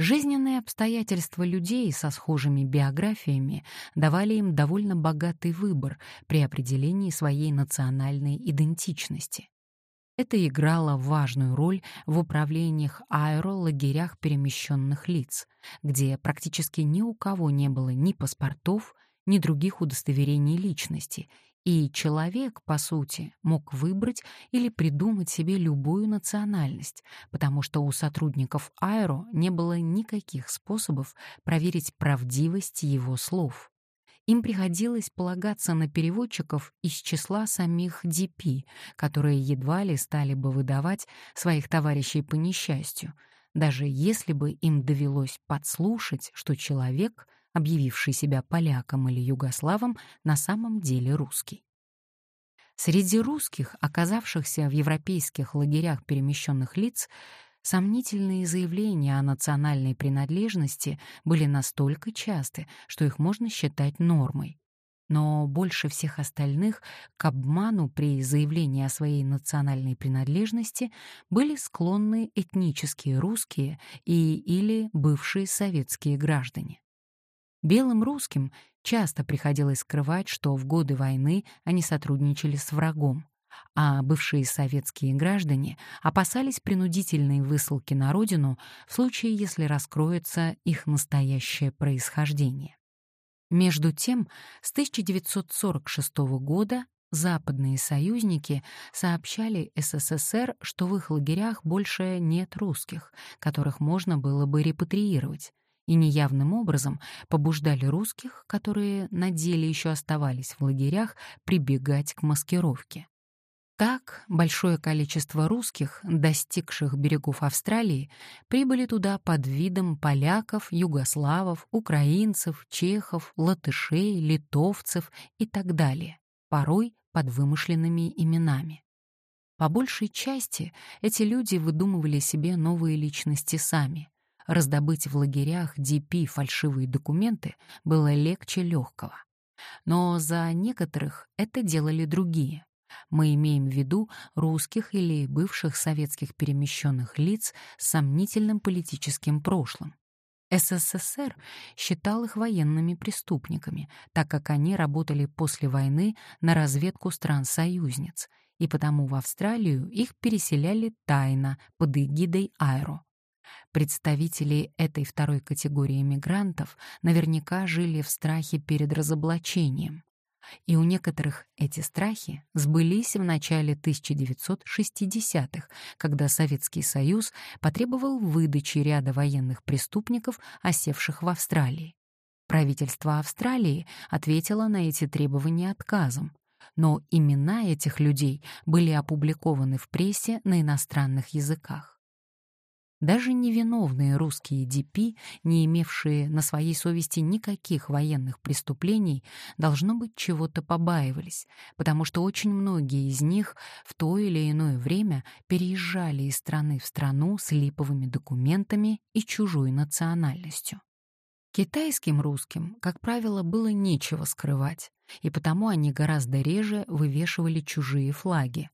Жизненные обстоятельства людей со схожими биографиями давали им довольно богатый выбор при определении своей национальной идентичности. Это играло важную роль в управлениях аэролагерях перемещенных лиц, где практически ни у кого не было ни паспортов, ни других удостоверений личности, и человек, по сути, мог выбрать или придумать себе любую национальность, потому что у сотрудников Аэро не было никаких способов проверить правдивость его слов. Им приходилось полагаться на переводчиков из числа самих ДП, которые едва ли стали бы выдавать своих товарищей по несчастью, даже если бы им довелось подслушать, что человек — объявивший себя поляком или югославом, на самом деле русский. Среди русских, оказавшихся в европейских лагерях перемещенных лиц, сомнительные заявления о национальной принадлежности были настолько часты, что их можно считать нормой. Но больше всех остальных к обману при заявлении о своей национальной принадлежности были склонны этнические русские и или бывшие советские граждане. Белым русским часто приходилось скрывать, что в годы войны они сотрудничали с врагом, а бывшие советские граждане опасались принудительной высылки на родину в случае, если раскроется их настоящее происхождение. Между тем, с 1946 года западные союзники сообщали СССР, что в их лагерях больше нет русских, которых можно было бы репатриировать, и неявным образом побуждали русских, которые на деле еще оставались в лагерях, прибегать к маскировке. Так, большое количество русских, достигших берегов Австралии, прибыли туда под видом поляков, югославов, украинцев, чехов, латышей, литовцев и так далее, порой под вымышленными именами. По большей части эти люди выдумывали себе новые личности сами, Раздобыть в лагерях ДП фальшивые документы было легче легкого. Но за некоторых это делали другие. Мы имеем в виду русских или бывших советских перемещенных лиц с сомнительным политическим прошлым. СССР считал их военными преступниками, так как они работали после войны на разведку стран-союзниц, и потому в Австралию их переселяли тайно под эгидой Айро. Представители этой второй категории мигрантов наверняка жили в страхе перед разоблачением. И у некоторых эти страхи сбылись в начале 1960-х, когда Советский Союз потребовал выдачи ряда военных преступников, осевших в Австралии. Правительство Австралии ответило на эти требования отказом, но имена этих людей были опубликованы в прессе на иностранных языках. Даже невиновные русские ДП, не имевшие на своей совести никаких военных преступлений, должно быть чего-то побаивались, потому что очень многие из них в то или иное время переезжали из страны в страну с липовыми документами и чужой национальностью. Китайским русским, как правило, было нечего скрывать, и потому они гораздо реже вывешивали чужие флаги.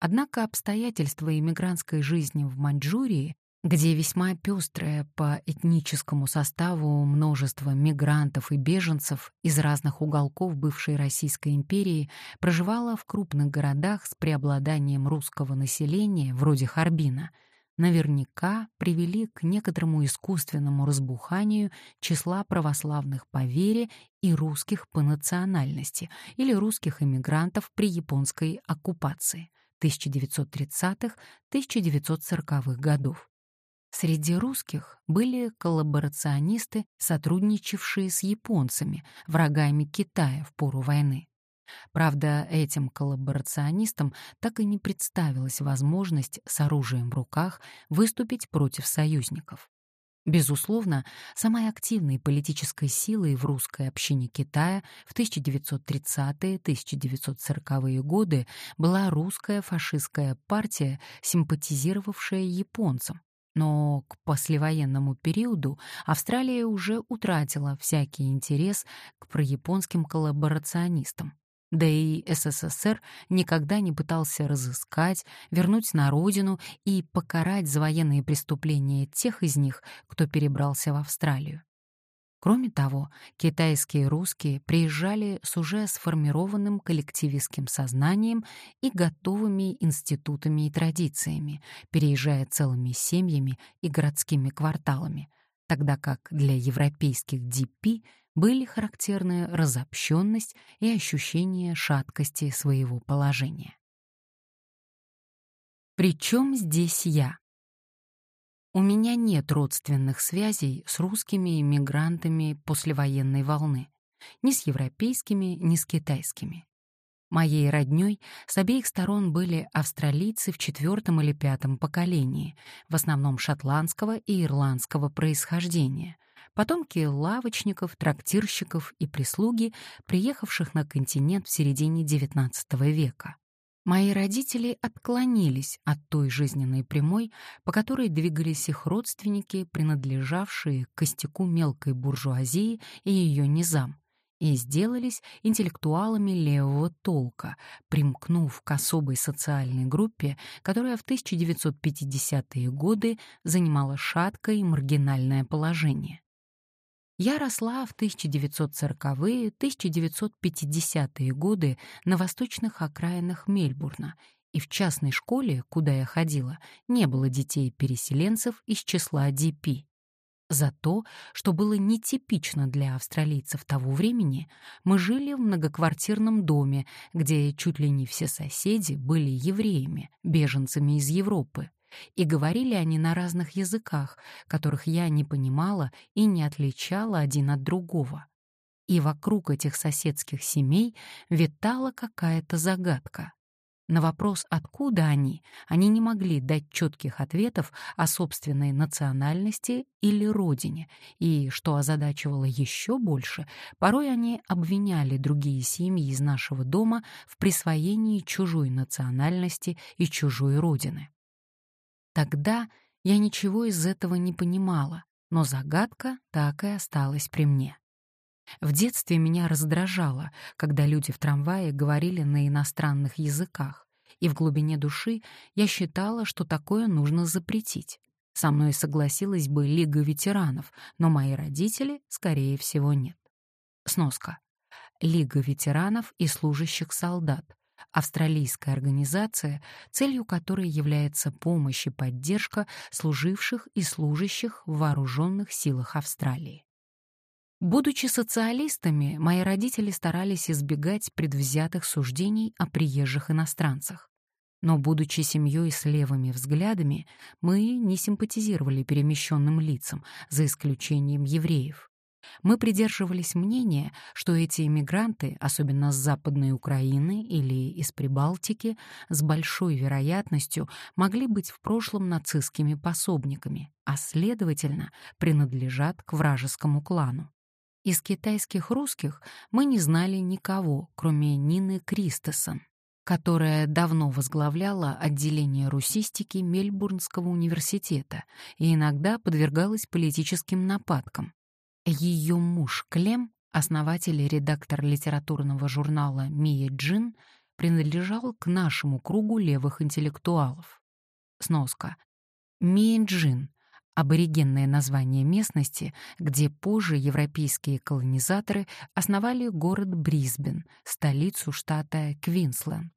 Однако обстоятельства иммигрантской жизни в Маньчжурии где весьма пестрое по этническому составу множество мигрантов и беженцев из разных уголков бывшей Российской империи проживало в крупных городах с преобладанием русского населения, вроде Харбина, наверняка привели к некоторому искусственному разбуханию числа православных по вере и русских по национальности или русских эмигрантов при японской оккупации 1930-1940-х годов. Среди русских были коллаборационисты, сотрудничавшие с японцами, врагами Китая в пору войны. Правда, этим коллаборационистам так и не представилась возможность с оружием в руках выступить против союзников. Безусловно, самой активной политической силой в русской общине Китая в 1930-1940-е годы была русская фашистская партия, симпатизировавшая японцам, но к послевоенному периоду Австралия уже утратила всякий интерес к прояпонским коллаборационистам. Да и СССР никогда не пытался разыскать, вернуть на родину и покарать за военные преступления тех из них, кто перебрался в Австралию. Кроме того, китайские русские приезжали с уже сформированным коллективистским сознанием и готовыми институтами и традициями, переезжая целыми семьями и городскими кварталами, тогда как для европейских DP были характерны разобщенность и ощущение шаткости своего положения. Причем здесь я? У меня нет родственных связей с русскими иммигрантами послевоенной волны, ни с европейскими, ни с китайскими. Моей роднёй с обеих сторон были австралийцы в четвертом или пятом поколении, в основном шотландского и ирландского происхождения, потомки лавочников, трактирщиков и прислуги, приехавших на континент в середине XIX века. Мои родители отклонились от той жизненной прямой, по которой двигались их родственники, принадлежавшие к костяку мелкой буржуазии и ее низам, и сделались интеллектуалами левого толка, примкнув к особой социальной группе, которая в 1950-е годы занимала шаткое и маргинальное положение. Я росла в 1940-е, 1950-е годы на восточных окраинах Мельбурна, и в частной школе, куда я ходила, не было детей-переселенцев из числа DP. За то, что было нетипично для австралийцев того времени, мы жили в многоквартирном доме, где чуть ли не все соседи были евреями, беженцами из Европы и говорили они на разных языках, которых я не понимала и не отличала один от другого. И вокруг этих соседских семей витала какая-то загадка. На вопрос, откуда они, они не могли дать четких ответов о собственной национальности или родине, и, что озадачивало еще больше, порой они обвиняли другие семьи из нашего дома в присвоении чужой национальности и чужой родины. Тогда я ничего из этого не понимала, но загадка так и осталась при мне. В детстве меня раздражало, когда люди в трамвае говорили на иностранных языках, и в глубине души я считала, что такое нужно запретить. Со мной согласилась бы Лига ветеранов, но мои родители, скорее всего, нет. Сноска. Лига ветеранов и служащих солдат австралийская организация, целью которой является помощь и поддержка служивших и служащих в вооруженных силах Австралии. Будучи социалистами, мои родители старались избегать предвзятых суждений о приезжих иностранцах. Но, будучи семьей с левыми взглядами, мы не симпатизировали перемещенным лицам, за исключением евреев. Мы придерживались мнения, что эти иммигранты, особенно с Западной Украины или из Прибалтики, с большой вероятностью могли быть в прошлом нацистскими пособниками, а, следовательно, принадлежат к вражескому клану. Из китайских русских мы не знали никого, кроме Нины Кристесон, которая давно возглавляла отделение русистики Мельбурнского университета и иногда подвергалась политическим нападкам, ее муж Клем, основатель и редактор литературного журнала «Мия Джин», принадлежал к нашему кругу левых интеллектуалов. Сноска. Мия Джин — аборигенное название местности, где позже европейские колонизаторы основали город Брисбен, столицу штата Квинсленд.